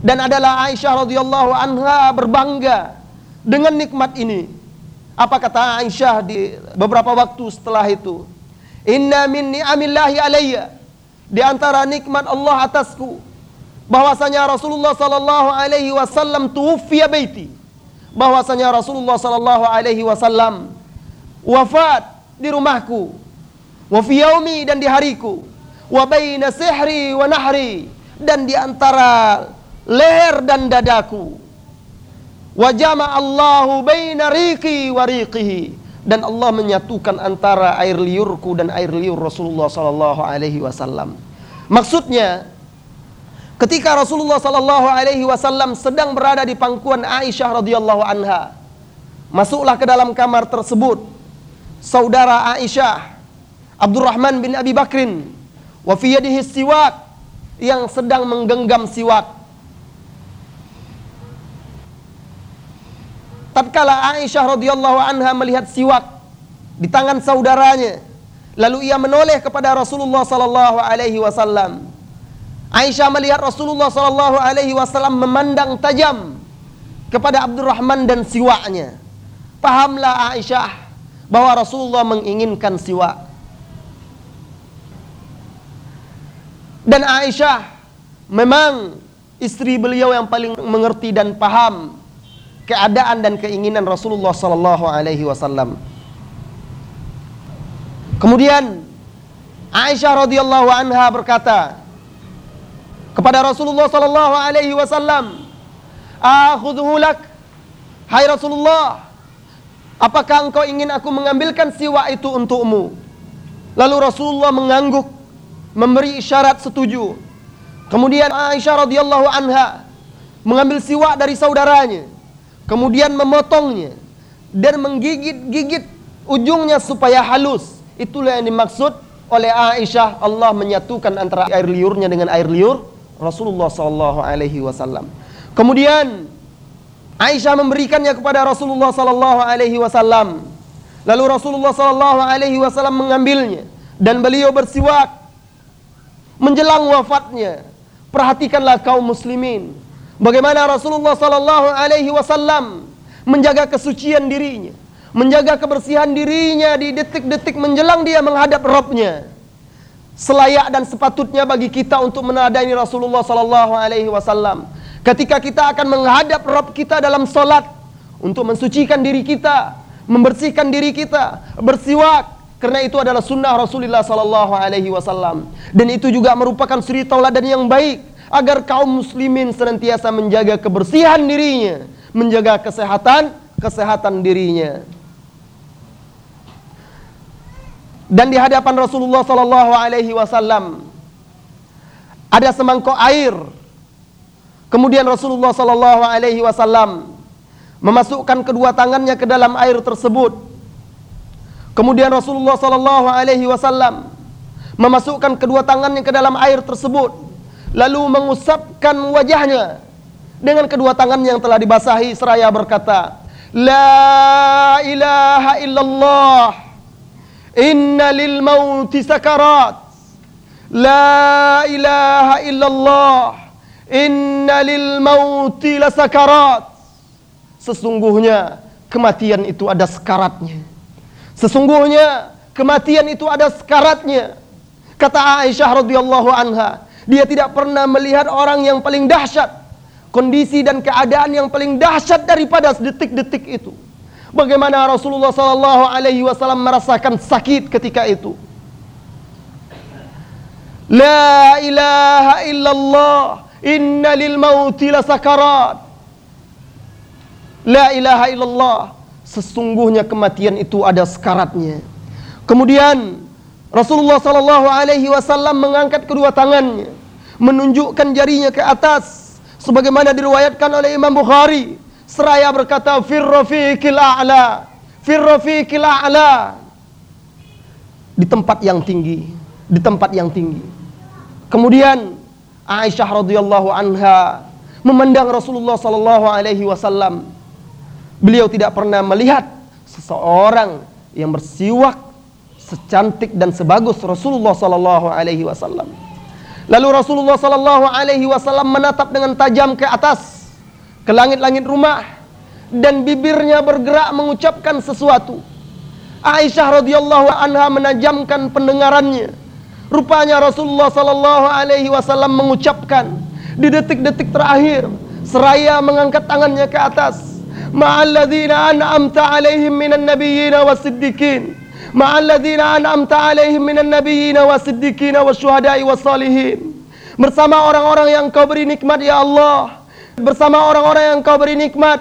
Dan adalah Aisyah radhiyallahu anha berbangga dengan nikmat ini. Apa kata Aisyah di beberapa waktu setelah itu? Inna min ni'amillahi alayya. Di antara nikmat Allah atasku bahwasanya Rasulullah sallallahu alaihi wasallam tuwfiya baiti. Bahwasanya Rasulullah sallallahu alaihi wasallam wafat di rumahku. Wa fi yaumi dan di hariku. Wa baina sihri wa nahri dan di antara leher dan dadaku. Wa Allahu baina riqi wa riqihi dan Allah menyatukan antara air liurku dan air liur Rasulullah sallallahu alaihi wasallam. Maksudnya ketika Rasulullah sallallahu alaihi wasallam sedang berada di pangkuan Aisyah radhiyallahu anha, masuklah ke dalam kamar tersebut saudara Aisyah Abdurrahman bin Abi Bakrin wa fi yadihi siwak yang sedang menggenggam siwak tatkala Aisyah radhiyallahu anha melihat siwak di tangan saudaranya, lalu ia menoleh kepada Rasulullah sallallahu alaihi wasallam. Aisyah melihat Rasulullah sallallahu alaihi wasallam memandang tajam kepada Abdurrahman dan siwaknya. Pahamlah Aisyah bahwa Rasulullah menginginkan siwak. Dan Aisyah memang istri beliau yang paling mengerti dan paham keadaan dan keinginan Rasulullah sallallahu alaihi wasallam. Kemudian Aisyah radhiyallahu anha berkata kepada Rasulullah sallallahu alaihi wasallam, "Akhudhu lak, hai Rasulullah, apakah engkau ingin aku mengambilkan siwak itu untukmu?" Lalu Rasulullah mengangguk, memberi isyarat setuju. Kemudian Aisyah radhiyallahu anha mengambil siwak dari saudaranya kemudian memotongnya dan menggigit-gigit ujungnya supaya halus. Itulah yang dimaksud oleh Aisyah Allah menyatukan antara air liurnya dengan air liur Rasulullah sallallahu alaihi wasallam. Kemudian Aisyah memberikannya kepada Rasulullah sallallahu alaihi wasallam. Lalu Rasulullah sallallahu alaihi wasallam mengambilnya dan beliau bersiwak menjelang wafatnya. Perhatikanlah kaum muslimin Bagaimana Rasulullah sallallahu alaihi wasallam menjaga kesucian dirinya, menjaga kebersihan dirinya di detik-detik menjelang dia menghadap Rabbnya. Selayak dan sepatutnya bagi kita untuk menadani Rasulullah sallallahu alaihi wasallam. Ketika kita akan menghadap Rabb kita dalam salat untuk mensucikan diri kita, membersihkan diri kita, bersiwak karena itu adalah sunnah Rasulullah sallallahu alaihi wasallam. Dan itu juga merupakan suri tauladan yang baik agar kaum muslimin senantiasa menjaga kebersihan dirinya, menjaga kesehatan kesehatan dirinya. Dan di hadapan Rasulullah sallallahu alaihi wasallam ada semangkok air. Kemudian Rasulullah sallallahu alaihi wasallam memasukkan kedua tangannya ke dalam air tersebut. Kemudian Rasulullah sallallahu alaihi wasallam memasukkan kedua tangannya ke dalam air tersebut lalu mengusapkan wajahnya. Dengan kedua tangan yang telah dibasahi seraya berkata La ilaha illallah. Inna lil mauti sakarat. La ilaha illallah. Inna lil mauti lasakarat Sesungguhnya kematian itu ada sekaratnya. Sesungguhnya kematian itu ada sekaratnya. Kata Aisyah radhiyallahu anha dia tidak pernah melihat orang yang paling dahsyat. Kondisi dan keadaan yang paling dahsyat daripada detik-detik itu. Bagaimana Rasulullah sallallahu alaihi wasallam merasakan sakit ketika itu. La ilaha illallah inna lil mauti lasakarat. La ilaha illallah sesungguhnya kematian itu ada sekaratnya. Kemudian Rasulullah sallallahu alaihi wasallam mengangkat kedua tangannya, menunjukkan jarinya ke atas sebagaimana diriwayatkan oleh Imam Bukhari seraya berkata fir rafiqil a'la fir rafiqil a'la di tempat yang tinggi, di tempat yang tinggi. Kemudian Aisyah radhiyallahu anha memandang Rasulullah sallallahu alaihi wasallam. Beliau tidak pernah melihat seseorang yang bersiwak secantik dan sebagus Rasulullah sallallahu alaihi wasallam. Lalu Rasulullah sallallahu alaihi wasallam menatap dengan tajam ke atas ke langit-langit rumah dan bibirnya bergerak mengucapkan sesuatu. Aisyah radhiyallahu anha menajamkan pendengarannya. Rupanya Rasulullah sallallahu alaihi wasallam mengucapkan di detik-detik terakhir seraya mengangkat tangannya ke atas. Ma'alladzina an'amta alaihim minan nabiyyin was-siddiqin. Ma'alladzina an'amta alaihim minan nabiyyin was-siddiqin wasyuhada'i was-salihin. Bersama orang-orang yang kau beri nikmat ya Allah. Bersama orang-orang yang kau beri nikmat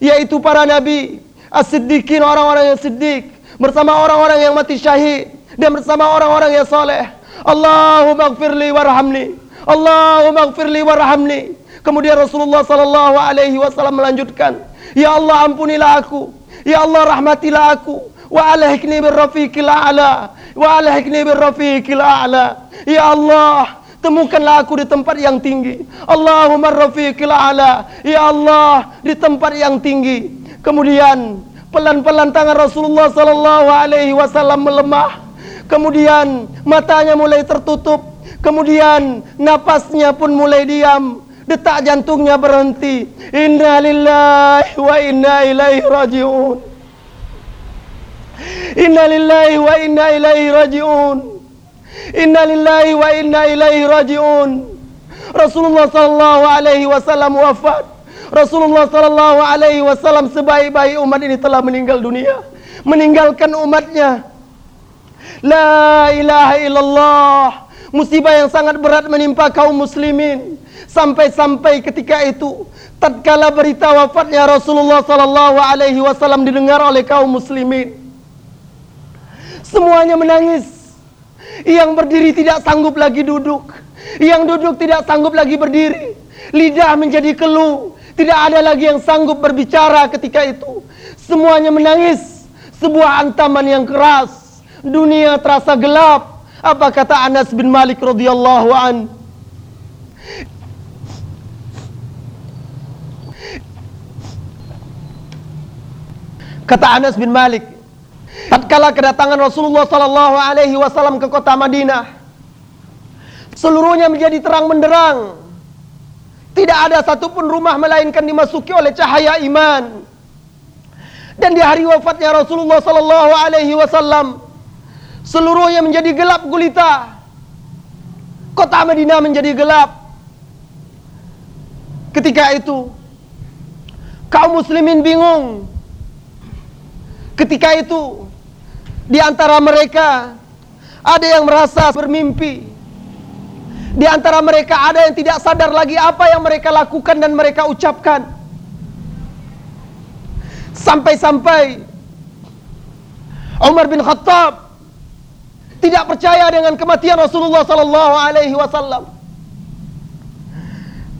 yaitu para nabi, as-siddiqin orang-orang yang siddiq, bersama orang-orang yang mati syahid dan bersama orang-orang yang saleh. Allahumma gfirli warhamni. Allahumma gfirli warhamni. Kemudian Rasulullah sallallahu alaihi wasallam melanjutkan, "Ya Allah ampunilah aku. Ya Allah rahmatilah aku. Wa alhikni birrafiqil a'la. Wa alhikni birrafiqil a'la." Ya Allah, temukanlah aku di tempat yang tinggi. Allahumma rafiqil a'la. Ya Allah, di tempat yang tinggi. Kemudian pelan-pelan tangan Rasulullah sallallahu alaihi wasallam melemah. Kemudian matanya mulai tertutup. Kemudian napasnya pun mulai diam. Detak jantungnya berhenti. Inna lillahi wa inna ilaihi raji'un. Inna lillahi wa inna ilaihi raji'un. Inna lillahi wa inna ilaihi raji'un. Rasulullah sallallahu alaihi wasallam wafat. Rasulullah sallallahu alaihi wasallam sebaik-baik umat ini telah meninggal dunia, meninggalkan umatnya. La ilaha illallah. Musibah yang sangat berat menimpa kaum muslimin. Sampai-sampai ketika itu tatkala berita wafatnya Rasulullah sallallahu alaihi wasallam didengar oleh kaum muslimin semuanya menangis. Yang berdiri tidak sanggup lagi duduk. Yang duduk tidak sanggup lagi berdiri. Lidah menjadi keluh. Tidak ada lagi yang sanggup berbicara ketika itu. Semuanya menangis. Sebuah antaman yang keras. Dunia terasa gelap. Apa kata Anas bin Malik radhiyallahu an? Kata Anas bin Malik, tatkala kedatangan Rasulullah sallallahu alaihi wasallam ke kota Madinah, seluruhnya menjadi terang benderang. Tidak ada satupun rumah melainkan dimasuki oleh cahaya iman. Dan di hari wafatnya Rasulullah sallallahu alaihi wasallam, seluruhnya menjadi gelap gulita. Kota Madinah menjadi gelap. Ketika itu, kaum muslimin bingung Ketika itu di antara mereka ada yang merasa bermimpi. Di antara mereka ada yang tidak sadar lagi apa yang mereka lakukan dan mereka ucapkan. Sampai-sampai Umar bin Khattab tidak percaya dengan kematian Rasulullah sallallahu alaihi wasallam.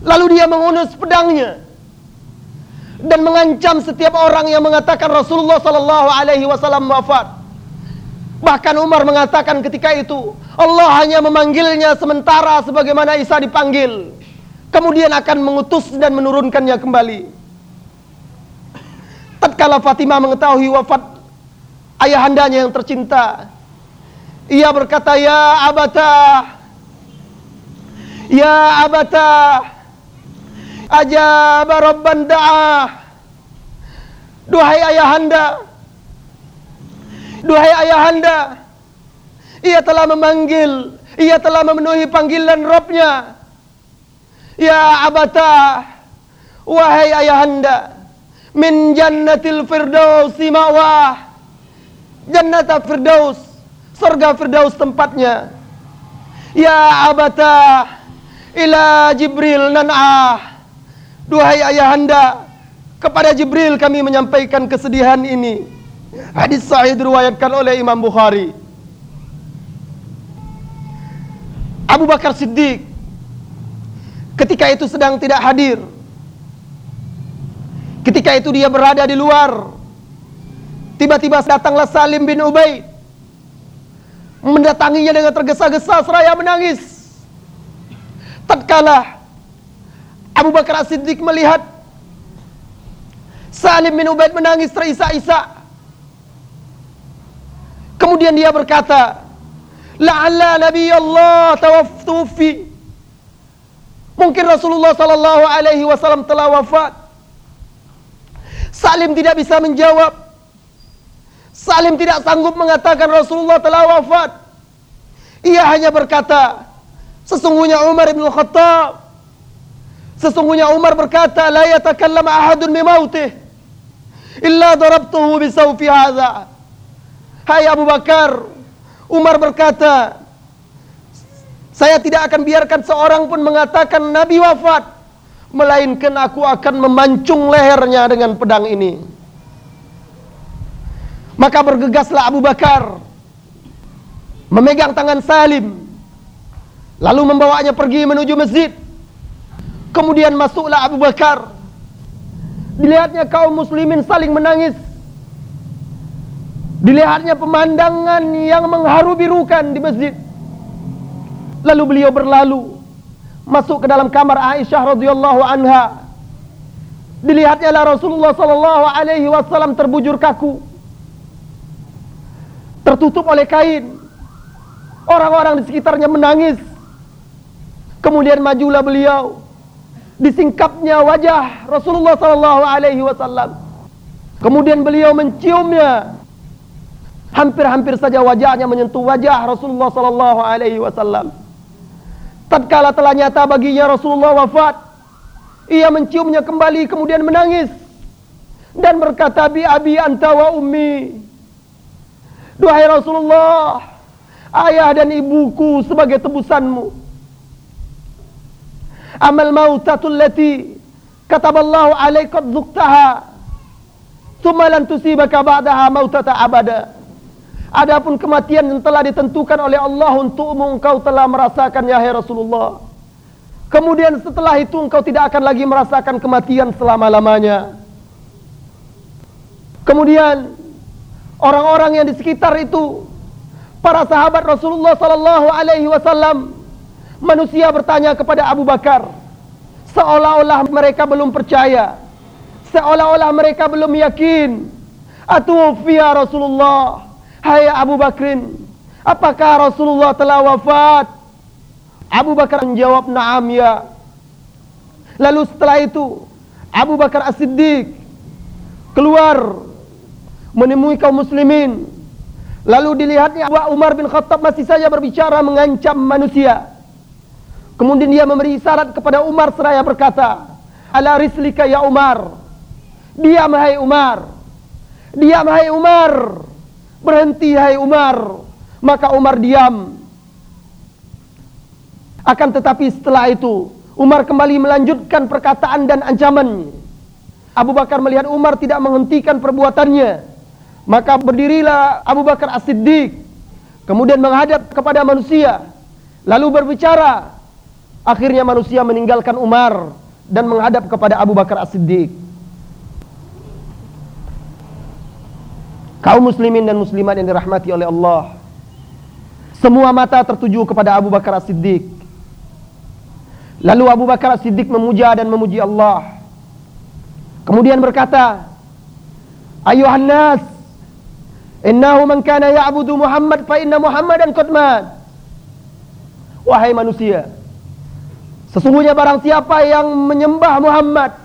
Lalu dia mengunus pedangnya dan mengancam setiap orang yang mengatakan Rasulullah sallallahu alaihi wasallam wafat. Bahkan Umar mengatakan ketika itu, Allah hanya memanggilnya sementara sebagaimana Isa dipanggil. Kemudian akan mengutus dan menurunkannya kembali. Tatkala Fatimah mengetahui wafat ayahandanya yang tercinta, ia berkata, "Ya abata, ya abata, ajab rabban da'ah Duhai ayahanda Duhai ayahanda Ia telah memanggil Ia telah memenuhi panggilan Robnya. Ya abata Wahai ayahanda Min jannatil firdausi ma'wah. Jannata firdaus Surga firdaus tempatnya. Ya abata Ila Jibril nan'ah. Duhai ayahanda, kepada Jibril kami menyampaikan kesedihan ini. Hadis sahih diriwayatkan oleh Imam Bukhari. Abu Bakar Siddiq ketika itu sedang tidak hadir. Ketika itu dia berada di luar. Tiba-tiba datanglah Salim bin Ubaid mendatanginya dengan tergesa-gesa seraya menangis. Tatkala Abu Bakar As-Siddiq melihat Salim bin Ubaid menangis terisak-isak. Kemudian dia berkata, "La'alla Nabi Allah tawaftufi Mungkin Rasulullah sallallahu alaihi wasallam telah wafat. Salim tidak bisa menjawab. Salim tidak sanggup mengatakan Rasulullah telah wafat. Ia hanya berkata, sesungguhnya Umar bin Khattab Sesungguhnya Umar berkata, "La yatakallam ahadun bi mautih illa darabtuhu bi sawfi hadha." Hai Abu Bakar, Umar berkata, saya tidak akan biarkan seorang pun mengatakan Nabi wafat, melainkan aku akan memancung lehernya dengan pedang ini. Maka bergegaslah Abu Bakar memegang tangan Salim lalu membawanya pergi menuju masjid. Kemudian masuklah Abu Bakar. Dilihatnya kaum muslimin saling menangis. Dilihatnya pemandangan yang mengharu birukan di masjid. Lalu beliau berlalu masuk ke dalam kamar Aisyah radhiyallahu anha. Dilihatnya lah Rasulullah sallallahu alaihi wasallam terbujur kaku. Tertutup oleh kain. Orang-orang di sekitarnya menangis. Kemudian majulah beliau. Disingkapnya wajah Rasulullah sallallahu alaihi wasallam. Kemudian beliau menciumnya. Hampir-hampir saja wajahnya menyentuh wajah Rasulullah sallallahu alaihi wasallam. Tatkala telah nyata baginya Rasulullah wafat, ia menciumnya kembali kemudian menangis dan berkata bi abi anta wa ummi. Duhai Rasulullah, ayah dan ibuku sebagai tebusanmu. Amal mautatul lati kataballahu alaika dzuktaha. Thumma lan tusibaka ba'daha mautata abada. Adapun kematian yang telah ditentukan oleh Allah untukmu engkau telah merasakan ya Rasulullah. Kemudian setelah itu engkau tidak akan lagi merasakan kematian selama-lamanya. Kemudian orang-orang yang di sekitar itu para sahabat Rasulullah sallallahu alaihi wasallam manusia bertanya kepada Abu Bakar seolah-olah mereka belum percaya seolah-olah mereka belum yakin atufiya Rasulullah Hai Abu Bakrin, apakah Rasulullah telah wafat? Abu Bakar menjawab, "Na'am ya." Lalu setelah itu, Abu Bakar As-Siddiq keluar menemui kaum muslimin. Lalu dilihatnya Umar bin Khattab masih saja berbicara mengancam manusia. Kemudian dia memberi isyarat kepada Umar seraya berkata, "Ala rislika ya Umar." Diam hai Umar. Diam hai Umar. Berhenti hai Umar. Maka Umar diam. Akan tetapi setelah itu Umar kembali melanjutkan perkataan dan ancaman. Abu Bakar melihat Umar tidak menghentikan perbuatannya. Maka berdirilah Abu Bakar As-Siddiq. Kemudian menghadap kepada manusia. Lalu berbicara. Akhirnya manusia meninggalkan Umar. Dan menghadap kepada Abu Bakar As-Siddiq. Kaum muslimin dan muslimat yang dirahmati oleh Allah. Semua mata tertuju kepada Abu Bakar As-Siddiq. Lalu Abu Bakar As-Siddiq memuja dan memuji Allah. Kemudian berkata, Ayuhan nas, innahu man kana ya'budu Muhammad fa inna Muhammadan qad. Wahai manusia, sesungguhnya barang siapa yang menyembah Muhammad,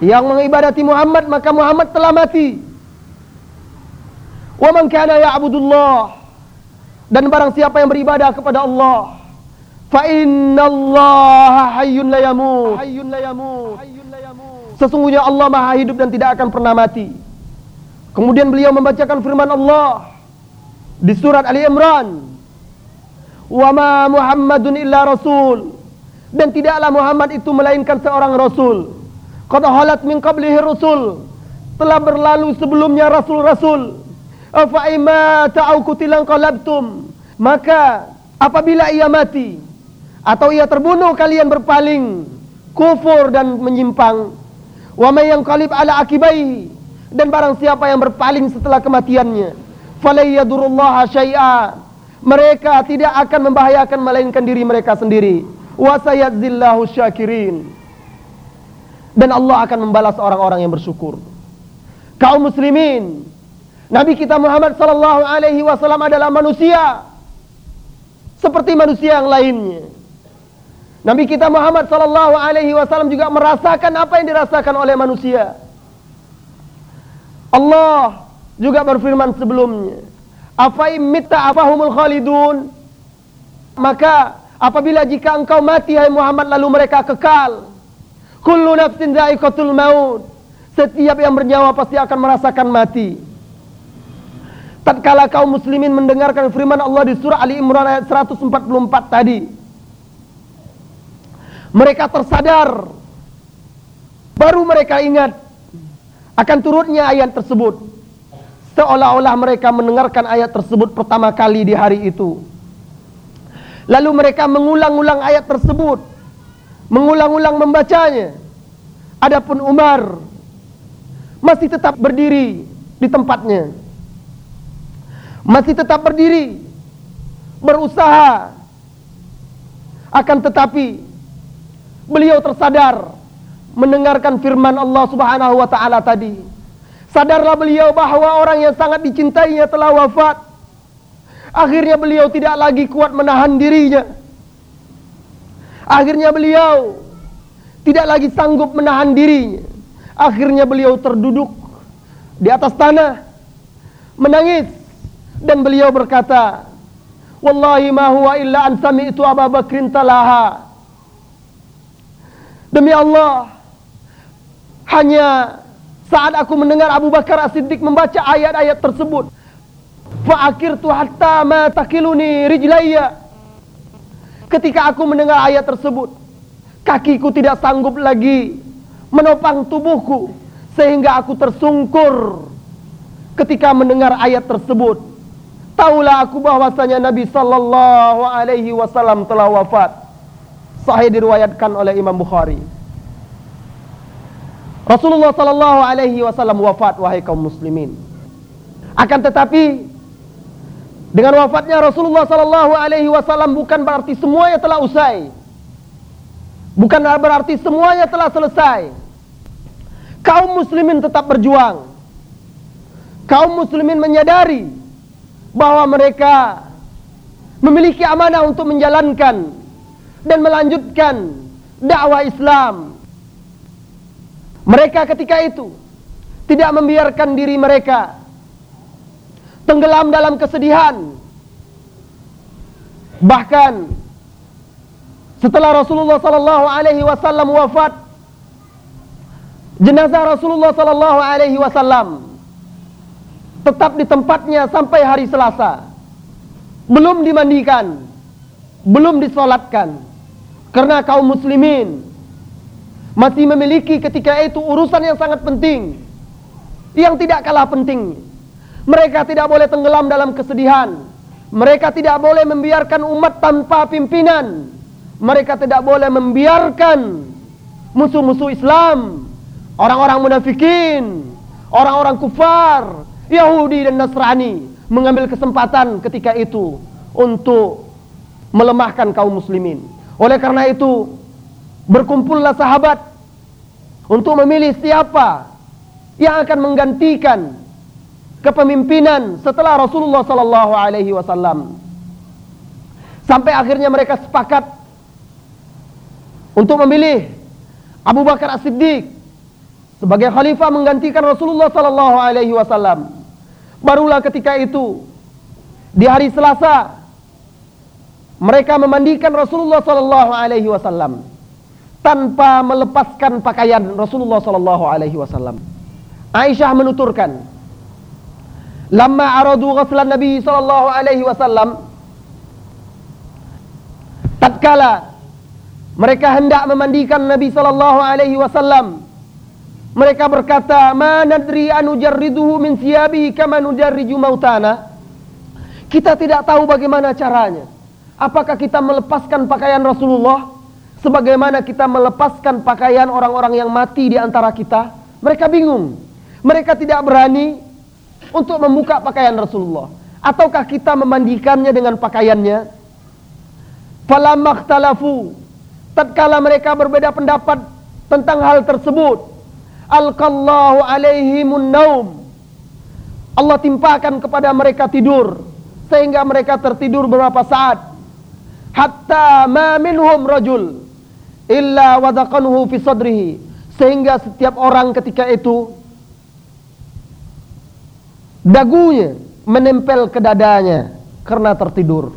yang mengibadati Muhammad, maka Muhammad telah mati. Wa man kana ya'budullah. Dan barang siapa yang beribadah kepada Allah fa innallaha hayyun la yamut. Hayyun la yamut. Sesungguhnya Allah maha hidup dan tidak akan pernah mati. Kemudian beliau membacakan firman Allah di surat Ali Imran. Wa ma Muhammadun illa rasul. Dan tidaklah Muhammad itu melainkan seorang rasul. Qad halat min qablihi rasul telah berlalu sebelumnya rasul-rasul Afaima ta'au kutilan qalabtum. Maka apabila ia mati atau ia terbunuh kalian berpaling kufur dan menyimpang. Wa may yanqalib ala akibaihi. Dan barang siapa yang berpaling setelah kematiannya falay yadurullaha syai'a. Mereka tidak akan membahayakan melainkan diri mereka sendiri. Wa sayadzillahu syakirin. Dan Allah akan membalas orang-orang yang bersyukur. Kaum muslimin Nabi kita Muhammad sallallahu alaihi wasallam adalah manusia seperti manusia yang lainnya. Nabi kita Muhammad sallallahu alaihi wasallam juga merasakan apa yang dirasakan oleh manusia. Allah juga berfirman sebelumnya, "Apa imitta afahumul khalidun?" Maka apabila jika engkau mati hai Muhammad lalu mereka kekal. Kullu nafsin dha'iqatul maut. Setiap yang bernyawa pasti akan merasakan mati. Tatkala kaum muslimin mendengarkan firman Allah di surah Ali Imran ayat 144 tadi, mereka tersadar. Baru mereka ingat akan turutnya ayat tersebut. Seolah-olah mereka mendengarkan ayat tersebut pertama kali di hari itu. Lalu mereka mengulang-ulang ayat tersebut. Mengulang-ulang membacanya. Adapun Umar masih tetap berdiri di tempatnya. Masih tetap berdiri berusaha akan tetapi beliau tersadar mendengarkan firman Allah Subhanahu wa taala tadi. Sadarlah beliau bahwa orang yang sangat dicintainya telah wafat. Akhirnya beliau tidak lagi kuat menahan dirinya. Akhirnya beliau tidak lagi sanggup menahan dirinya. Akhirnya beliau terduduk di atas tanah menangis dan beliau berkata, "Wallahi ma huwa illa an sami'tu Abu Bakrin talaha." Demi Allah, hanya saat aku mendengar Abu Bakar As-Siddiq membaca ayat-ayat tersebut, fa'akirtu hatta ma takiluni rijlayya. Ketika aku mendengar ayat tersebut, kakiku tidak sanggup lagi menopang tubuhku sehingga aku tersungkur ketika mendengar ayat tersebut. Taulah aku bahwasanya Nabi sallallahu alaihi wasallam telah wafat. Sahih diriwayatkan oleh Imam Bukhari. Rasulullah sallallahu alaihi wasallam wafat wahai kaum muslimin. Akan tetapi dengan wafatnya Rasulullah sallallahu alaihi wasallam bukan berarti semuanya telah usai. Bukan berarti semuanya telah selesai. Kaum muslimin tetap berjuang. Kaum muslimin menyadari bahwa mereka memiliki amanah untuk menjalankan dan melanjutkan dakwah Islam. Mereka ketika itu tidak membiarkan diri mereka tenggelam dalam kesedihan. Bahkan setelah Rasulullah sallallahu alaihi wasallam wafat, jenazah Rasulullah sallallahu alaihi wasallam tetap di tempatnya sampai hari Selasa. Belum dimandikan, belum disolatkan. Karena kaum muslimin masih memiliki ketika itu urusan yang sangat penting. Yang tidak kalah penting. Mereka tidak boleh tenggelam dalam kesedihan. Mereka tidak boleh membiarkan umat tanpa pimpinan. Mereka tidak boleh membiarkan musuh-musuh Islam, orang-orang munafikin, orang-orang kufar, Yahudi dan Nasrani mengambil kesempatan ketika itu untuk melemahkan kaum muslimin. Oleh karena itu, berkumpullah sahabat untuk memilih siapa yang akan menggantikan kepemimpinan setelah Rasulullah sallallahu alaihi wasallam. Sampai akhirnya mereka sepakat untuk memilih Abu Bakar As-Siddiq sebagai khalifah menggantikan Rasulullah sallallahu alaihi wasallam. Barulah ketika itu di hari Selasa mereka memandikan Rasulullah sallallahu alaihi wasallam tanpa melepaskan pakaian Rasulullah sallallahu alaihi wasallam. Aisyah menuturkan, "Lamma aradu ghuslan Nabi sallallahu alaihi wasallam" Tatkala mereka hendak memandikan Nabi sallallahu alaihi wasallam, mereka berkata, "Ma nadri an ujarriduhu min siyabihi kama nujarriju mautana." Kita tidak tahu bagaimana caranya. Apakah kita melepaskan pakaian Rasulullah sebagaimana kita melepaskan pakaian orang-orang yang mati di antara kita? Mereka bingung. Mereka tidak berani untuk membuka pakaian Rasulullah. Ataukah kita memandikannya dengan pakaiannya? Falamakhtalafu. Tatkala mereka berbeda pendapat tentang hal tersebut, alqallahu alaihimun naum. Allah timpakan kepada mereka tidur sehingga mereka tertidur beberapa saat hatta ma minhum rajul illa wadaqanhu fi sadrihi sehingga setiap orang ketika itu dagunya menempel ke dadanya karena tertidur.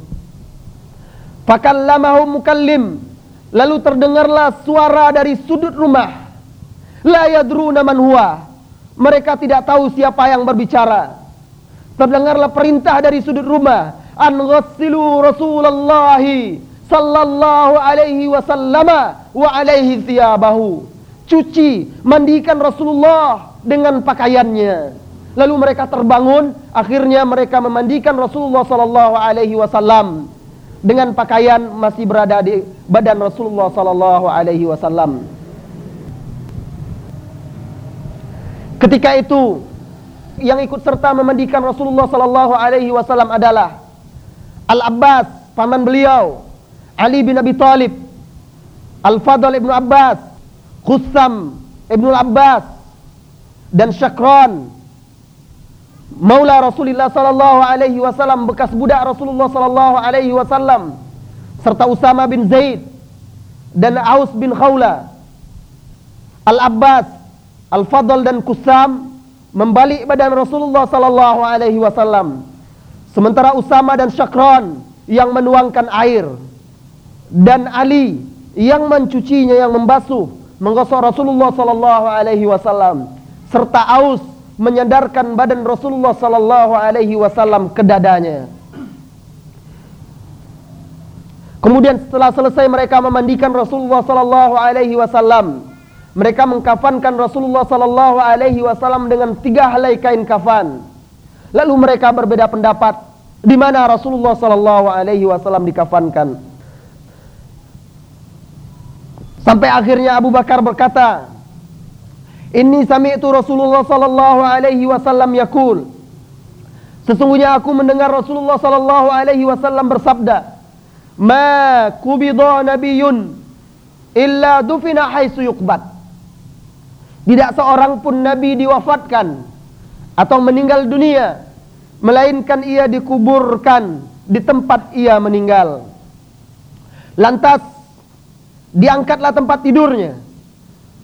Fakallamahu mukallim lalu terdengarlah suara dari sudut rumah. La yadruna man huwa. Mereka tidak tahu siapa yang berbicara. Terdengarlah perintah dari sudut rumah, an ghassilu Rasulullah sallallahu alaihi wasallama wa alaihi thiyabahu. Cuci, mandikan Rasulullah dengan pakaiannya. Lalu mereka terbangun, akhirnya mereka memandikan Rasulullah sallallahu alaihi wasallam dengan pakaian masih berada di badan Rasulullah sallallahu alaihi wasallam. Ketika itu yang ikut serta memandikan Rasulullah sallallahu alaihi wasallam adalah Al-Abbas, paman beliau, Ali bin Abi Thalib, Al-Fadl ibnu Abbas, Qusam ibnu Abbas, dan Syakran, Maula Rasulullah sallallahu alaihi wasallam bekas budak Rasulullah sallallahu alaihi wasallam serta Usama bin Zaid dan Aus bin Khawla. Al-Abbas Al-Fadl dan Kusam membalik badan Rasulullah sallallahu alaihi wasallam sementara Usama dan Syakran yang menuangkan air dan Ali yang mencucinya yang membasuh menggosok Rasulullah sallallahu alaihi wasallam serta Aus menyandarkan badan Rasulullah sallallahu alaihi wasallam ke dadanya. Kemudian setelah selesai mereka memandikan Rasulullah sallallahu alaihi wasallam, mereka mengkafankan Rasulullah sallallahu alaihi wasallam dengan tiga helai kain kafan. Lalu mereka berbeda pendapat di mana Rasulullah sallallahu alaihi wasallam dikafankan. Sampai akhirnya Abu Bakar berkata, "Inni sami'tu Rasulullah sallallahu alaihi wasallam yaqul" Sesungguhnya aku mendengar Rasulullah sallallahu alaihi wasallam bersabda, "Ma kubida nabiyyun illa dufina haitsu yuqbad." Tidak seorang pun nabi diwafatkan atau meninggal dunia melainkan ia dikuburkan di tempat ia meninggal. Lantas diangkatlah tempat tidurnya.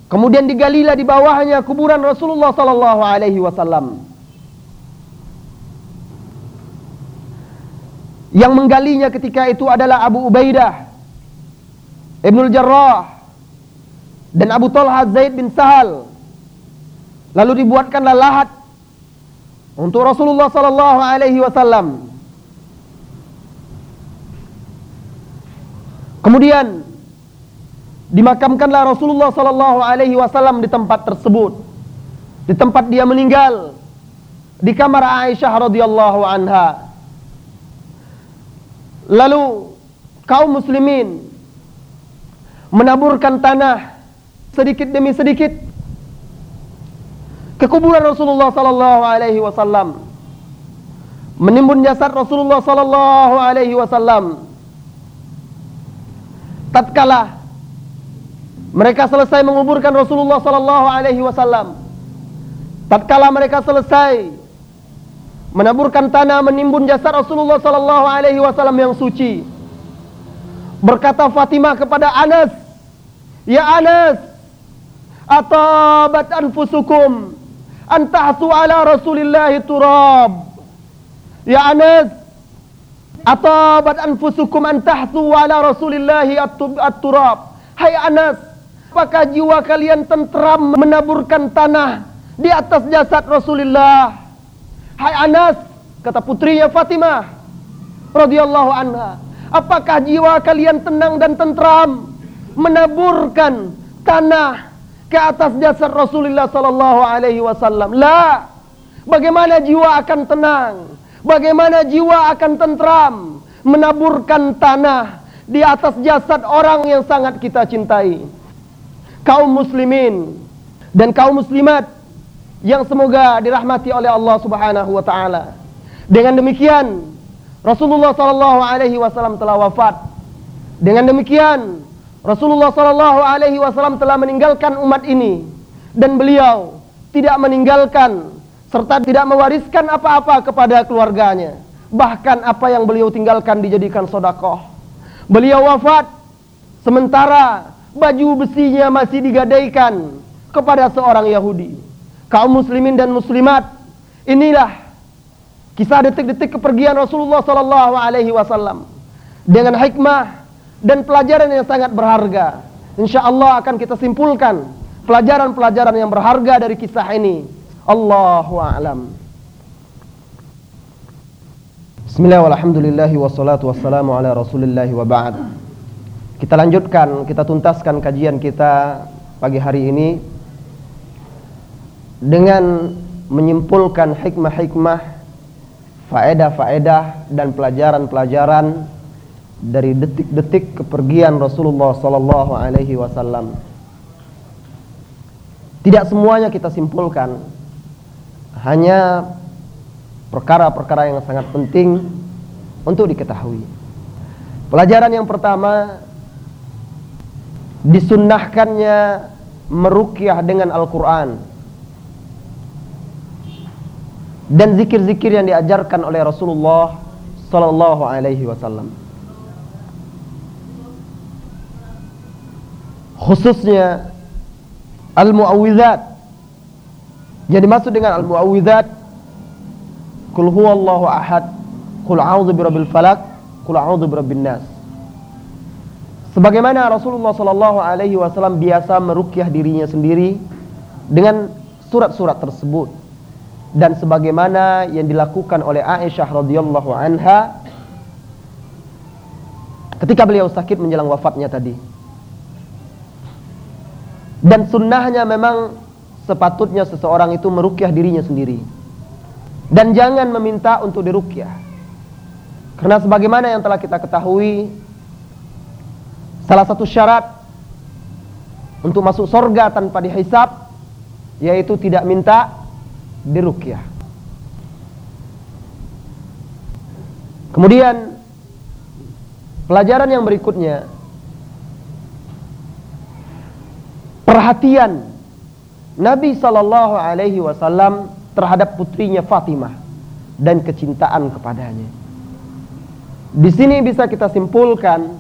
Kemudian digalilah di bawahnya kuburan Rasulullah sallallahu alaihi wasallam. Yang menggalinya ketika itu adalah Abu Ubaidah Ibnul Jarrah dan Abu Talha Zaid bin Sahal. Lalu dibuatkanlah lahat untuk Rasulullah sallallahu alaihi wasallam. Kemudian dimakamkanlah Rasulullah sallallahu alaihi wasallam di tempat tersebut. Di tempat dia meninggal di kamar Aisyah radhiyallahu anha. Lalu kaum muslimin menaburkan tanah sedikit demi sedikit ke kuburan Rasulullah sallallahu alaihi wasallam. Menimbun jasad Rasulullah sallallahu alaihi wasallam. Tatkala mereka selesai menguburkan Rasulullah sallallahu alaihi wasallam. Tatkala mereka selesai menaburkan tanah menimbun jasad Rasulullah sallallahu alaihi wasallam yang suci. Berkata Fatimah kepada Anas, "Ya Anas, atabat anfusukum an tahsu ala Rasulillah turab." Ya Anas, atabat anfusukum an tahsu ala Rasulillah at-turab. Hai Anas, Apakah jiwa kalian tentram menaburkan tanah di atas jasad Rasulullah? Hai Anas, kata putrinya Fatimah radhiyallahu anha, apakah jiwa kalian tenang dan tentram menaburkan tanah ke atas jasad Rasulullah sallallahu alaihi wasallam? La. Bagaimana jiwa akan tenang? Bagaimana jiwa akan tentram menaburkan tanah di atas jasad orang yang sangat kita cintai? kaum muslimin dan kaum muslimat yang semoga dirahmati oleh Allah Subhanahu wa taala. Dengan demikian Rasulullah sallallahu alaihi wasallam telah wafat. Dengan demikian Rasulullah sallallahu alaihi wasallam telah meninggalkan umat ini dan beliau tidak meninggalkan serta tidak mewariskan apa-apa kepada keluarganya. Bahkan apa yang beliau tinggalkan dijadikan sodakoh. Beliau wafat sementara baju besinya masih digadaikan kepada seorang Yahudi. Kaum muslimin dan muslimat, inilah kisah detik-detik kepergian Rasulullah sallallahu alaihi wasallam dengan hikmah dan pelajaran yang sangat berharga. Insya Allah akan kita simpulkan pelajaran-pelajaran yang berharga dari kisah ini. Allahu a'lam. Bismillah walhamdulillahi wassalatu wassalamu ala rasulillahi wa ba'd Kita lanjutkan, kita tuntaskan kajian kita pagi hari ini Dengan menyimpulkan hikmah-hikmah Faedah-faedah dan pelajaran-pelajaran Dari detik-detik kepergian Rasulullah sallallahu alaihi wasallam Tidak semuanya kita simpulkan Hanya perkara-perkara yang sangat penting untuk diketahui. Pelajaran yang pertama disunnahkannya merukyah dengan Al-Qur'an dan zikir-zikir yang diajarkan oleh Rasulullah sallallahu alaihi wasallam. Khususnya al-muawwidzat. Yang dimaksud dengan al-muawwidzat Kul huwallahu ahad. Kul a'udzu birabbil falak. Kul a'udzu birabbin nas. Sebagaimana Rasulullah sallallahu alaihi wasallam biasa merukyah dirinya sendiri dengan surat-surat tersebut dan sebagaimana yang dilakukan oleh Aisyah radhiyallahu anha ketika beliau sakit menjelang wafatnya tadi. Dan sunnahnya memang sepatutnya seseorang itu merukyah dirinya sendiri. Dan jangan meminta untuk dirukyah. Karena sebagaimana yang telah kita ketahui, salah satu syarat untuk masuk sorga tanpa dihisap, yaitu tidak minta dirukyah. Kemudian pelajaran yang berikutnya perhatian Nabi Sallallahu Alaihi Wasallam terhadap putrinya Fatimah dan kecintaan kepadanya. Di sini bisa kita simpulkan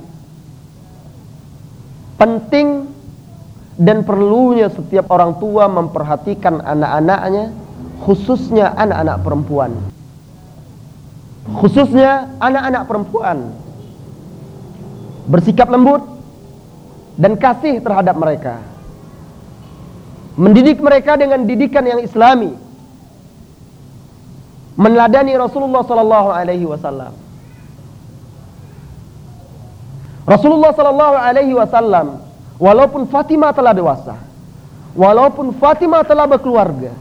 penting dan perlunya setiap orang tua memperhatikan anak-anaknya, khususnya anak-anak perempuan. Khususnya anak-anak perempuan. Bersikap lembut dan kasih terhadap mereka. Mendidik mereka dengan didikan yang islami meneladani Rasulullah sallallahu alaihi wasallam. Rasulullah sallallahu alaihi wasallam walaupun Fatimah telah dewasa, walaupun Fatimah telah berkeluarga,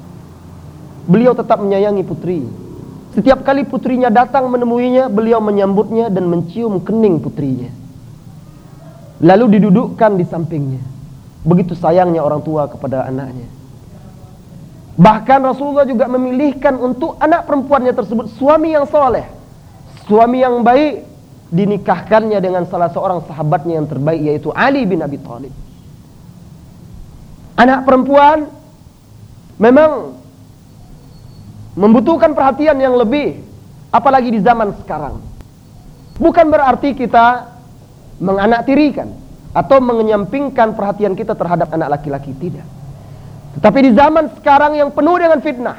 beliau tetap menyayangi putri. Setiap kali putrinya datang menemuinya, beliau menyambutnya dan mencium kening putrinya. Lalu didudukkan di sampingnya. Begitu sayangnya orang tua kepada anaknya. Bahkan Rasulullah juga memilihkan untuk anak perempuannya tersebut suami yang soleh. Suami yang baik dinikahkannya dengan salah seorang sahabatnya yang terbaik yaitu Ali bin Abi Thalib. Anak perempuan memang membutuhkan perhatian yang lebih apalagi di zaman sekarang. Bukan berarti kita menganaktirikan atau mengenyampingkan perhatian kita terhadap anak laki-laki tidak. Tetapi di zaman sekarang yang penuh dengan fitnah,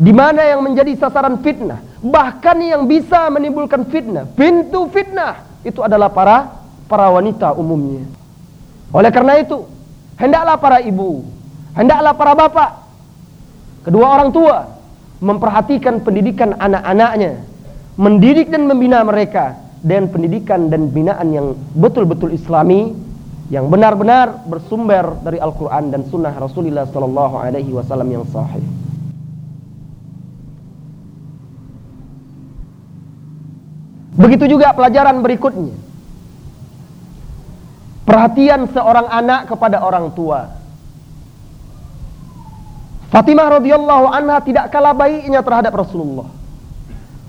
di mana yang menjadi sasaran fitnah, bahkan yang bisa menimbulkan fitnah, pintu fitnah itu adalah para para wanita umumnya. Oleh karena itu, hendaklah para ibu, hendaklah para bapak, kedua orang tua memperhatikan pendidikan anak-anaknya, mendidik dan membina mereka dengan pendidikan dan binaan yang betul-betul islami yang benar-benar bersumber dari Al-Quran dan Sunnah Rasulullah Sallallahu Alaihi Wasallam yang sahih. Begitu juga pelajaran berikutnya. Perhatian seorang anak kepada orang tua. Fatimah radhiyallahu anha tidak kalah baiknya terhadap Rasulullah.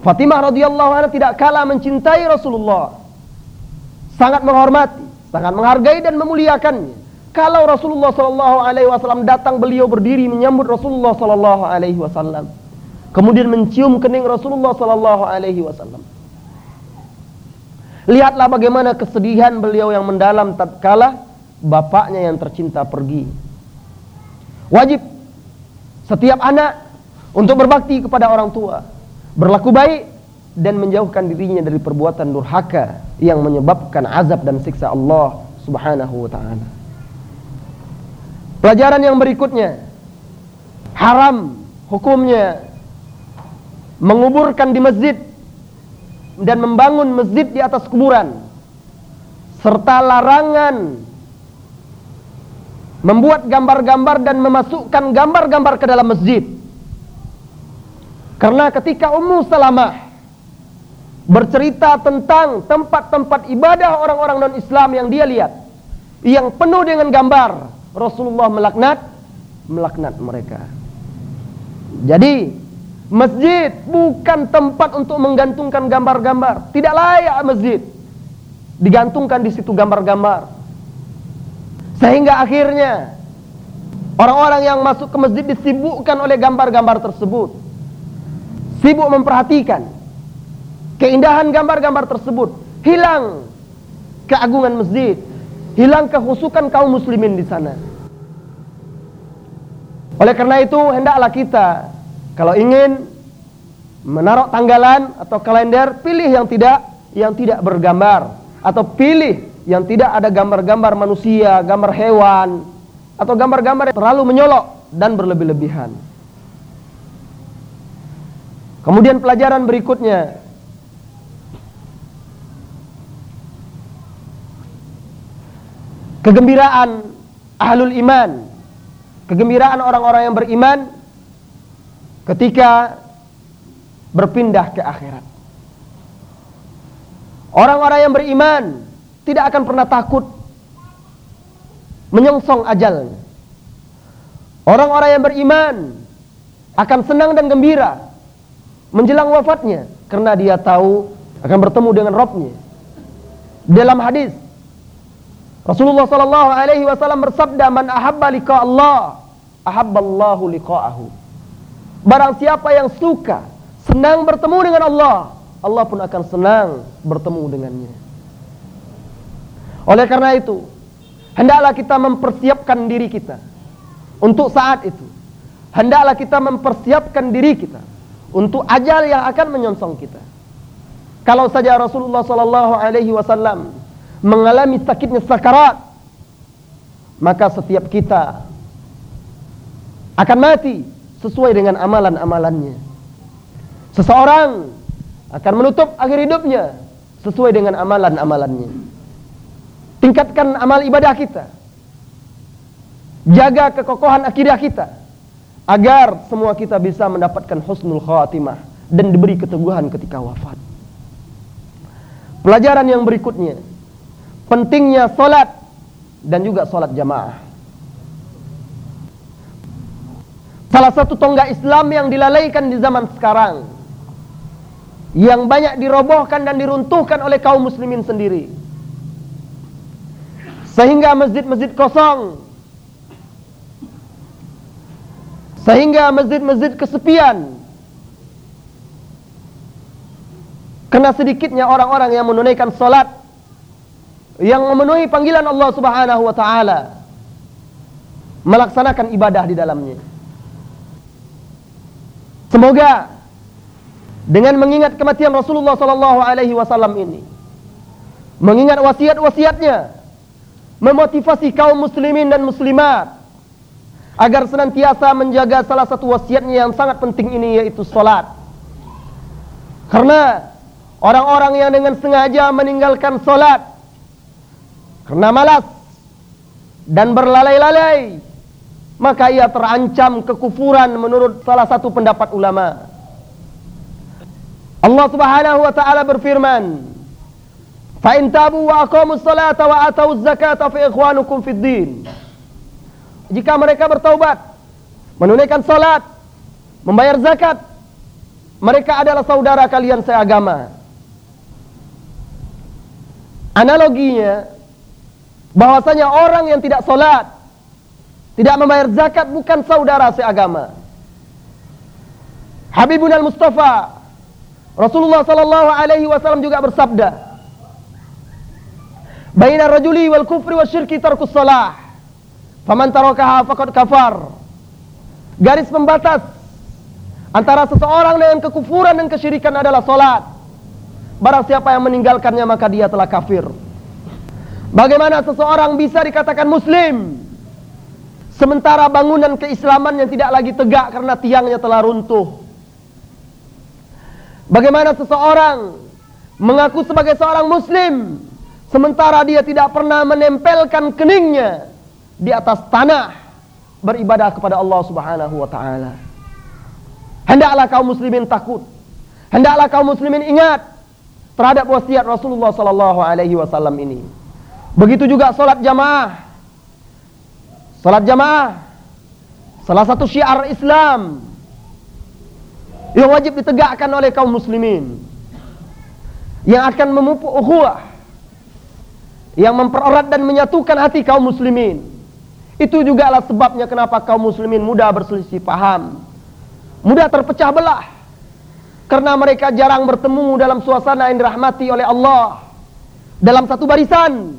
Fatimah radhiyallahu anha tidak kalah mencintai Rasulullah. Sangat menghormati sangat menghargai dan memuliakannya. Kalau Rasulullah Shallallahu Alaihi Wasallam datang, beliau berdiri menyambut Rasulullah Shallallahu Alaihi Wasallam. Kemudian mencium kening Rasulullah Shallallahu Alaihi Wasallam. Lihatlah bagaimana kesedihan beliau yang mendalam tatkala bapaknya yang tercinta pergi. Wajib setiap anak untuk berbakti kepada orang tua, berlaku baik dan menjauhkan dirinya dari perbuatan durhaka yang menyebabkan azab dan siksa Allah Subhanahu wa taala. Pelajaran yang berikutnya haram hukumnya menguburkan di masjid dan membangun masjid di atas kuburan serta larangan membuat gambar-gambar dan memasukkan gambar-gambar ke dalam masjid. Karena ketika Ummu Salamah bercerita tentang tempat-tempat ibadah orang-orang non-Islam yang dia lihat yang penuh dengan gambar, Rasulullah melaknat melaknat mereka. Jadi, masjid bukan tempat untuk menggantungkan gambar-gambar. Tidak layak masjid digantungkan di situ gambar-gambar. Sehingga akhirnya orang-orang yang masuk ke masjid disibukkan oleh gambar-gambar tersebut. Sibuk memperhatikan keindahan gambar-gambar tersebut. Hilang keagungan masjid, hilang kehusukan kaum muslimin di sana. Oleh karena itu, hendaklah kita kalau ingin menaruh tanggalan atau kalender, pilih yang tidak yang tidak bergambar atau pilih yang tidak ada gambar-gambar manusia, gambar hewan, atau gambar-gambar yang terlalu menyolok dan berlebih-lebihan. Kemudian pelajaran berikutnya. Kegembiraan ahlul iman. Kegembiraan orang-orang yang beriman Ketika Berpindah ke akhirat. Orang-orang yang beriman tidak akan pernah takut menyongsong ajalnya. Orang-orang yang beriman akan senang dan gembira menjelang wafatnya karena dia tahu akan bertemu dengan Robnya. Dalam hadis Rasulullah sallallahu alaihi wasallam bersabda man ahabba liqa Allah ahabballahu liqa'ahu. Barang siapa yang suka senang bertemu dengan Allah, Allah pun akan senang bertemu dengannya. Oleh karena itu, hendaklah kita mempersiapkan diri kita untuk saat itu. Hendaklah kita mempersiapkan diri kita untuk ajal yang akan menyongsong kita. Kalau saja Rasulullah sallallahu alaihi wasallam mengalami sakitnya sakarat, maka setiap kita akan mati sesuai dengan amalan-amalannya. Seseorang akan menutup akhir hidupnya sesuai dengan amalan-amalannya. Tingkatkan amal ibadah kita. Jaga kekokohan akidah kita agar semua kita bisa mendapatkan husnul khatimah dan diberi keteguhan ketika wafat. Pelajaran yang berikutnya, pentingnya salat dan juga salat jamaah. Salah satu tonggak Islam yang dilalaikan di zaman sekarang yang banyak dirobohkan dan diruntuhkan oleh kaum muslimin sendiri. Sehingga masjid-masjid kosong. Sehingga masjid-masjid kesepian. Karena sedikitnya orang-orang yang menunaikan solat yang memenuhi panggilan Allah Subhanahu wa taala melaksanakan ibadah di dalamnya. Semoga dengan mengingat kematian Rasulullah sallallahu alaihi wasallam ini mengingat wasiat-wasiatnya memotivasi kaum muslimin dan muslimat agar senantiasa menjaga salah satu wasiatnya yang sangat penting ini yaitu salat karena orang-orang yang dengan sengaja meninggalkan salat karena malas dan berlalai-lalai maka ia terancam kekufuran menurut salah satu pendapat ulama Allah Subhanahu wa taala berfirman, "Fa in tabu wa aqamus salata wa atau zakata fa ikhwanukum fid din." Jika mereka bertaubat, menunaikan salat, membayar zakat, mereka adalah saudara kalian seagama. Analoginya bahwasanya orang yang tidak salat, tidak membayar zakat bukan saudara seagama. Habibun al-Mustafa Rasulullah sallallahu alaihi wasallam juga bersabda, Baina rajuli wal kufri wa syirki tarkus salah. Faman tarakaha faqad kafar. Garis pembatas antara seseorang dengan kekufuran dan kesyirikan adalah salat. Barang siapa yang meninggalkannya maka dia telah kafir. Bagaimana seseorang bisa dikatakan muslim sementara bangunan keislaman yang tidak lagi tegak karena tiangnya telah runtuh? Bagaimana seseorang mengaku sebagai seorang muslim sementara dia tidak pernah menempelkan keningnya di atas tanah beribadah kepada Allah Subhanahu wa taala. Hendaklah kaum muslimin takut. Hendaklah kaum muslimin ingat terhadap wasiat Rasulullah sallallahu alaihi wasallam ini. Begitu juga salat jamaah. Salat jamaah salah satu syiar Islam yang wajib ditegakkan oleh kaum muslimin yang akan memupuk ukhuwah yang mempererat dan menyatukan hati kaum muslimin itu juga lah sebabnya kenapa kaum muslimin mudah berselisih paham. Mudah terpecah belah. Karena mereka jarang bertemu dalam suasana yang dirahmati oleh Allah. Dalam satu barisan.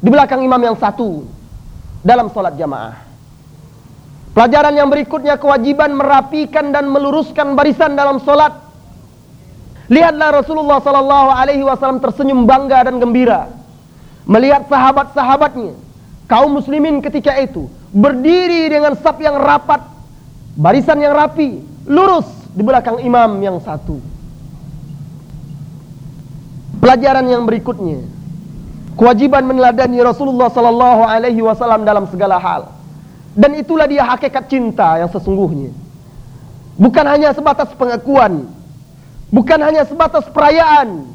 Di belakang imam yang satu. Dalam sholat jamaah. Pelajaran yang berikutnya kewajiban merapikan dan meluruskan barisan dalam sholat Lihatlah Rasulullah sallallahu alaihi wasallam tersenyum bangga dan gembira. Melihat sahabat-sahabatnya kaum muslimin ketika itu berdiri dengan saf yang rapat, barisan yang rapi, lurus di belakang imam yang satu. Pelajaran yang berikutnya, kewajiban meneladani Rasulullah sallallahu alaihi wasallam dalam segala hal. Dan itulah dia hakikat cinta yang sesungguhnya. Bukan hanya sebatas pengakuan, Bukan hanya sebatas perayaan,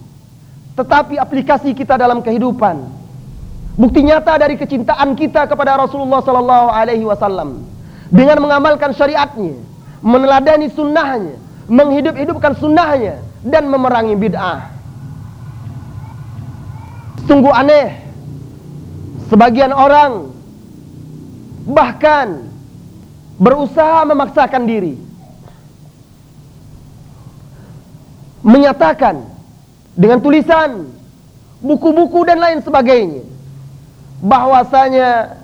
tetapi aplikasi kita dalam kehidupan. Bukti nyata dari kecintaan kita kepada Rasulullah sallallahu alaihi wasallam. Dengan mengamalkan syariatnya, meneladani sunnahnya, menghidup-hidupkan sunnahnya dan memerangi bid'ah. Sungguh aneh sebagian orang bahkan berusaha memaksakan diri. Menyatakan dengan tulisan buku-buku dan lain sebagainya bahwasanya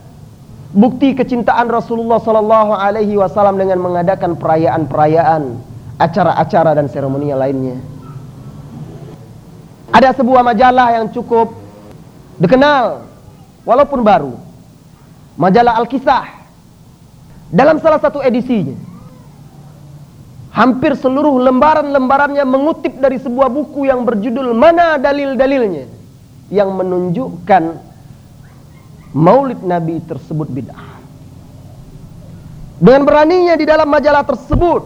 bukti kecintaan Rasulullah sallallahu alaihi wasallam dengan mengadakan perayaan-perayaan, acara-acara dan seremoni lainnya. Ada sebuah majalah yang cukup dikenal walaupun baru. Majalah Al-Kisah. Dalam salah satu edisinya Hampir seluruh lembaran-lembarannya mengutip dari sebuah buku yang berjudul Mana Dalil-Dalilnya yang menunjukkan Maulid Nabi tersebut bid'ah. Dengan beraninya di dalam majalah tersebut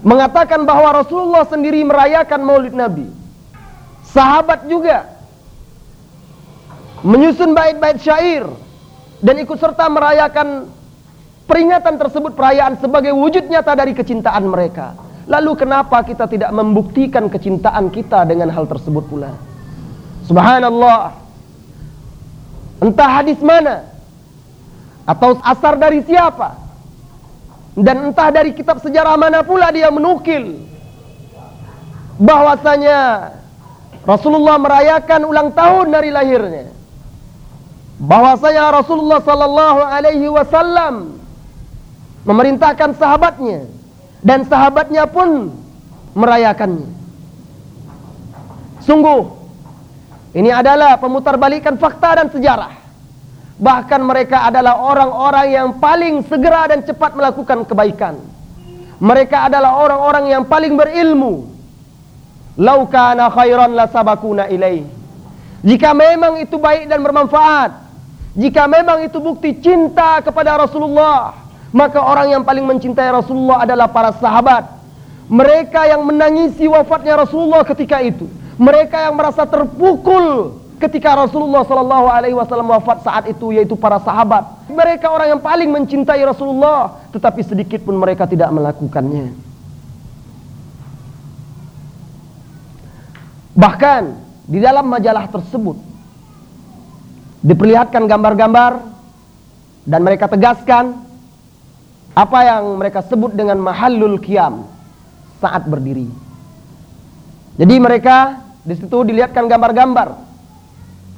mengatakan bahwa Rasulullah sendiri merayakan Maulid Nabi. Sahabat juga menyusun bait-bait syair dan ikut serta merayakan Peringatan tersebut perayaan sebagai wujud nyata dari kecintaan mereka. Lalu kenapa kita tidak membuktikan kecintaan kita dengan hal tersebut pula? Subhanallah. Entah hadis mana atau asar dari siapa dan entah dari kitab sejarah mana pula dia menukil bahwasanya Rasulullah merayakan ulang tahun dari lahirnya. Bahwasanya Rasulullah sallallahu alaihi wasallam memerintahkan sahabatnya dan sahabatnya pun merayakannya. Sungguh ini adalah pemutarbalikan fakta dan sejarah. Bahkan mereka adalah orang-orang yang paling segera dan cepat melakukan kebaikan. Mereka adalah orang-orang yang paling berilmu. Lau kana khairan la sabakuna ilaih. Jika memang itu baik dan bermanfaat, jika memang itu bukti cinta kepada Rasulullah, maka orang yang paling mencintai Rasulullah adalah para sahabat. Mereka yang menangisi wafatnya Rasulullah ketika itu. Mereka yang merasa terpukul ketika Rasulullah Sallallahu Alaihi Wasallam wafat saat itu yaitu para sahabat. Mereka orang yang paling mencintai Rasulullah, tetapi sedikit pun mereka tidak melakukannya. Bahkan di dalam majalah tersebut diperlihatkan gambar-gambar dan mereka tegaskan apa yang mereka sebut dengan mahallul qiyam saat berdiri. Jadi mereka Di situ dilihatkan gambar-gambar.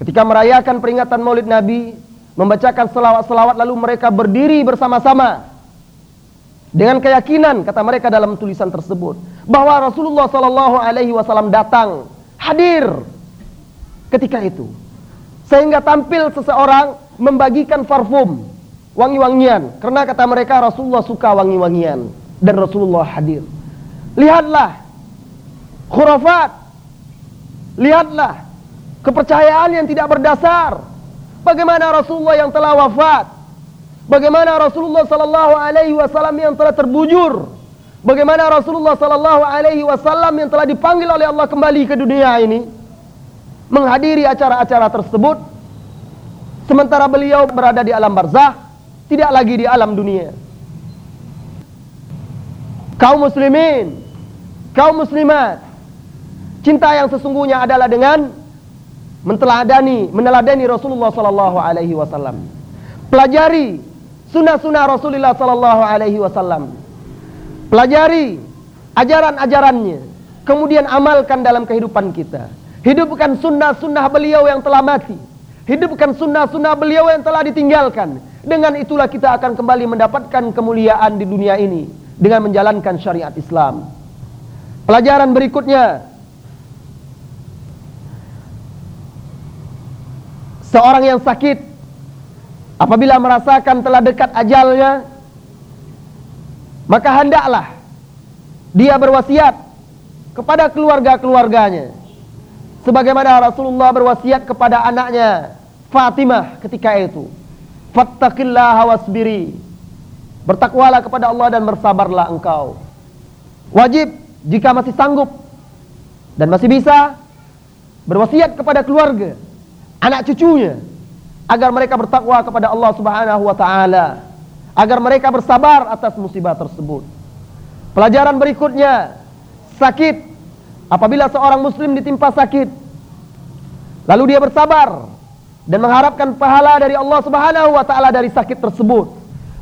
Ketika merayakan peringatan Maulid Nabi, membacakan selawat-selawat lalu mereka berdiri bersama-sama. Dengan keyakinan kata mereka dalam tulisan tersebut bahwa Rasulullah Shallallahu Alaihi Wasallam datang hadir. Ketika itu sehingga tampil seseorang membagikan parfum wangi-wangian. Karena kata mereka Rasulullah suka wangi-wangian dan Rasulullah hadir. Lihatlah khurafat lihatlah kepercayaan yang tidak berdasar bagaimana Rasulullah yang telah wafat Bagaimana Rasulullah sallallahu alaihi wasallam yang telah terbujur? Bagaimana Rasulullah sallallahu alaihi wasallam yang telah dipanggil oleh Allah kembali ke dunia ini menghadiri acara-acara tersebut sementara beliau berada di alam barzah, tidak lagi di alam dunia. Kaum muslimin, kaum muslimat, cinta yang sesungguhnya adalah dengan menteladani, meneladani Rasulullah sallallahu alaihi wasallam. Pelajari sunnah-sunnah Rasulullah sallallahu alaihi wasallam. Pelajari ajaran-ajarannya, kemudian amalkan dalam kehidupan kita. Hidupkan sunnah-sunnah beliau yang telah mati. Hidupkan sunnah-sunnah beliau yang telah ditinggalkan. Dengan itulah kita akan kembali mendapatkan kemuliaan di dunia ini dengan menjalankan syariat Islam. Pelajaran berikutnya Seorang yang sakit Apabila merasakan telah dekat ajalnya, maka hendaklah dia berwasiat kepada keluarga-keluarganya. Sebagaimana Rasulullah berwasiat kepada anaknya Fatimah ketika itu. Fattaqillaha wasbiri. Bertakwalah kepada Allah dan bersabarlah engkau. Wajib jika masih sanggup dan masih bisa berwasiat kepada keluarga, anak cucunya, agar mereka bertakwa kepada Allah Subhanahu wa taala, agar mereka bersabar atas musibah tersebut. Pelajaran berikutnya, sakit. Apabila seorang muslim ditimpa sakit, lalu dia bersabar dan mengharapkan pahala dari Allah Subhanahu wa taala dari sakit tersebut,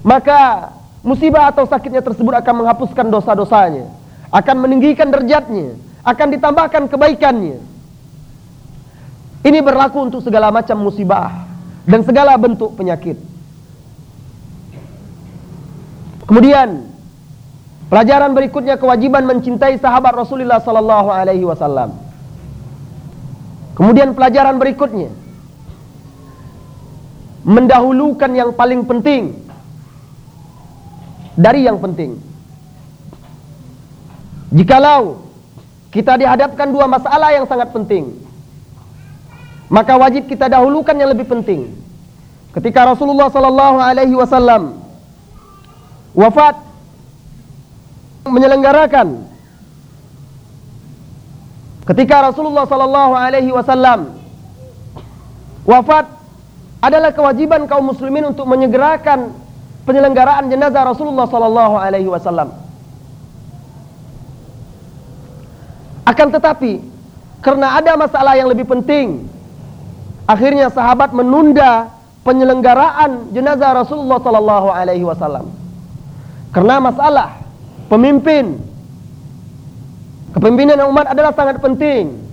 maka musibah atau sakitnya tersebut akan menghapuskan dosa-dosanya, akan meninggikan derajatnya, akan ditambahkan kebaikannya. Ini berlaku untuk segala macam musibah dan segala bentuk penyakit. Kemudian pelajaran berikutnya kewajiban mencintai sahabat Rasulullah sallallahu alaihi wasallam. Kemudian pelajaran berikutnya mendahulukan yang paling penting dari yang penting. Jikalau kita dihadapkan dua masalah yang sangat penting, maka wajib kita dahulukan yang lebih penting. Ketika Rasulullah sallallahu alaihi wasallam wafat menyelenggarakan ketika Rasulullah sallallahu alaihi wasallam wafat adalah kewajiban kaum muslimin untuk menyegerakan penyelenggaraan jenazah Rasulullah sallallahu alaihi wasallam. Akan tetapi karena ada masalah yang lebih penting Akhirnya sahabat menunda penyelenggaraan jenazah Rasulullah sallallahu alaihi wasallam. Karena masalah pemimpin kepemimpinan umat adalah sangat penting.